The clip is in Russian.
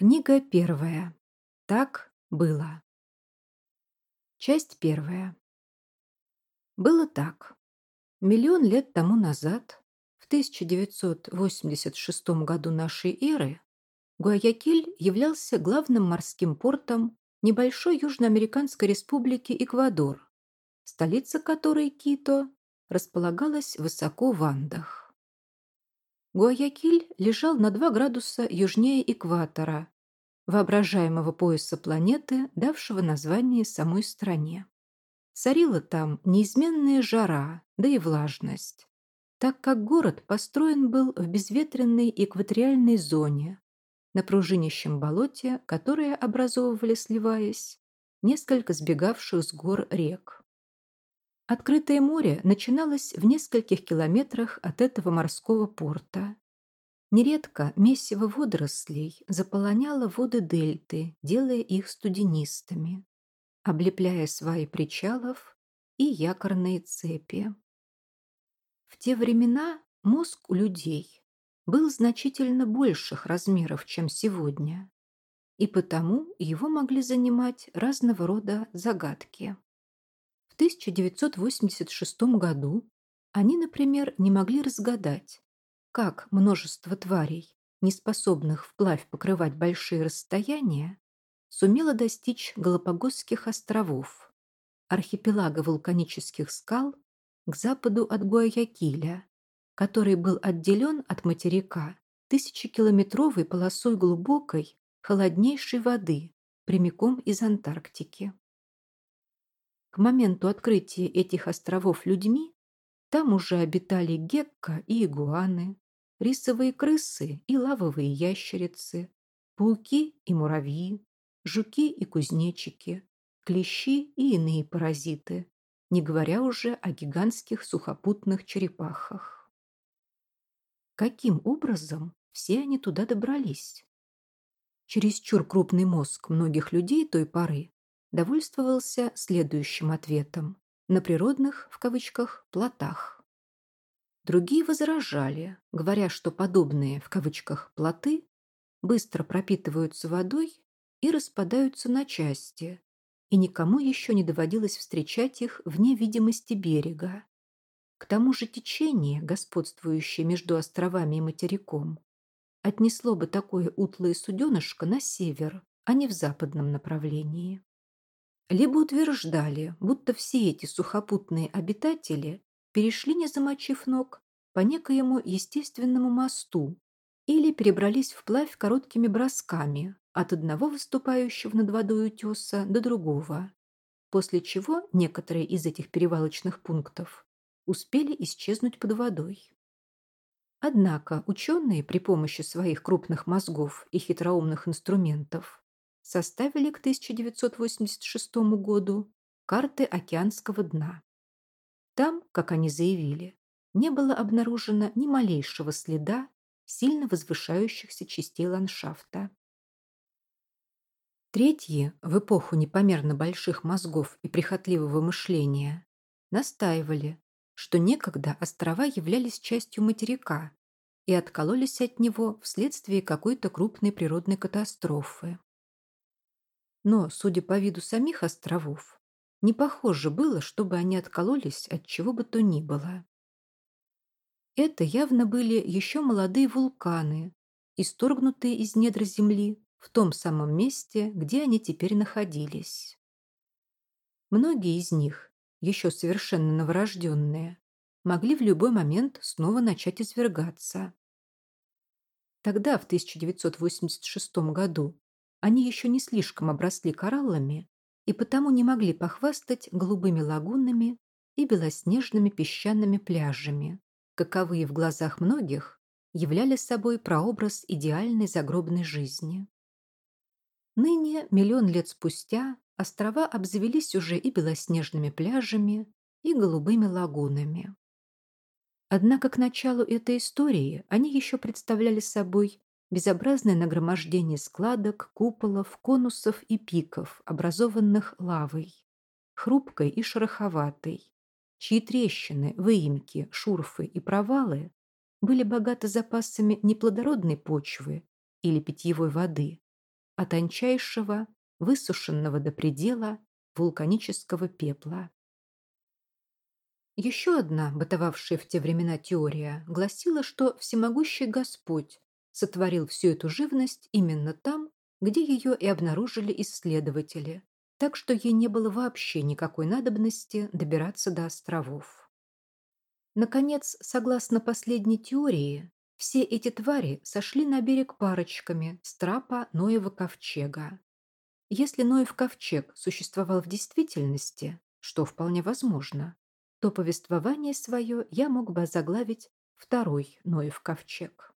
Книга первая. Так было. Часть первая. Было так. Миллион лет тому назад, в 1986 году нашей эры, Гуаякиль являлся главным морским портом небольшой южноамериканской республики Эквадор, столица которой, Кито, располагалась высоко в Андах. Гуаякиль лежал на 2 градуса южнее экватора, воображаемого пояса планеты, давшего название самой стране. Царила там неизменная жара, да и влажность, так как город построен был в безветренной экваториальной зоне, на пружинищем болоте, которое образовывали, сливаясь, несколько сбегавших с гор рек. Открытое море начиналось в нескольких километрах от этого морского порта. Нередко месиво водорослей заполоняло воды дельты, делая их студенистыми, облепляя сваи причалов и якорные цепи. В те времена мозг у людей был значительно больших размеров, чем сегодня, и потому его могли занимать разного рода загадки. 1986 году они, например, не могли разгадать, как множество тварей, не способных вплавь покрывать большие расстояния, сумело достичь Галапагосских островов, архипелага вулканических скал к западу от Гуаякиля, который был отделен от материка тысячекилометровой полосой глубокой, холоднейшей воды прямиком из Антарктики. К моменту открытия этих островов людьми там уже обитали гекко и игуаны, рисовые крысы и лавовые ящерицы, пауки и муравьи, жуки и кузнечики, клещи и иные паразиты, не говоря уже о гигантских сухопутных черепахах. Каким образом все они туда добрались? Чересчур крупный мозг многих людей той поры довольствовался следующим ответом на природных, в кавычках, плотах. Другие возражали, говоря, что подобные, в кавычках, плоты быстро пропитываются водой и распадаются на части, и никому еще не доводилось встречать их вне видимости берега. К тому же течение, господствующее между островами и материком, отнесло бы такое утлое суденышко на север, а не в западном направлении либо утверждали, будто все эти сухопутные обитатели перешли, не замочив ног, по некоему естественному мосту или перебрались вплавь короткими бросками от одного выступающего над водой утеса до другого, после чего некоторые из этих перевалочных пунктов успели исчезнуть под водой. Однако ученые при помощи своих крупных мозгов и хитроумных инструментов составили к 1986 году карты океанского дна. Там, как они заявили, не было обнаружено ни малейшего следа сильно возвышающихся частей ландшафта. Третьи, в эпоху непомерно больших мозгов и прихотливого мышления, настаивали, что некогда острова являлись частью материка и откололись от него вследствие какой-то крупной природной катастрофы. Но, судя по виду самих островов, не похоже было, чтобы они откололись от чего бы то ни было. Это явно были еще молодые вулканы, исторгнутые из недр земли в том самом месте, где они теперь находились. Многие из них, еще совершенно новорожденные, могли в любой момент снова начать извергаться. Тогда, в 1986 году, они еще не слишком обросли кораллами и потому не могли похвастать голубыми лагунами и белоснежными песчаными пляжами, каковые в глазах многих являли собой прообраз идеальной загробной жизни. Ныне, миллион лет спустя, острова обзавелись уже и белоснежными пляжами, и голубыми лагунами. Однако к началу этой истории они еще представляли собой безобразное нагромождение складок, куполов, конусов и пиков, образованных лавой, хрупкой и шероховатой, чьи трещины, выемки, шурфы и провалы были богаты запасами неплодородной почвы или питьевой воды, а тончайшего, высушенного до предела вулканического пепла. Еще одна, бытовавшая в те времена теория, гласила, что всемогущий Господь сотворил всю эту живность именно там, где ее и обнаружили исследователи, так что ей не было вообще никакой надобности добираться до островов. Наконец, согласно последней теории, все эти твари сошли на берег парочками с трапа Ноева ковчега. Если Ноев ковчег существовал в действительности, что вполне возможно, то повествование свое я мог бы заглавить «Второй Ноев ковчег».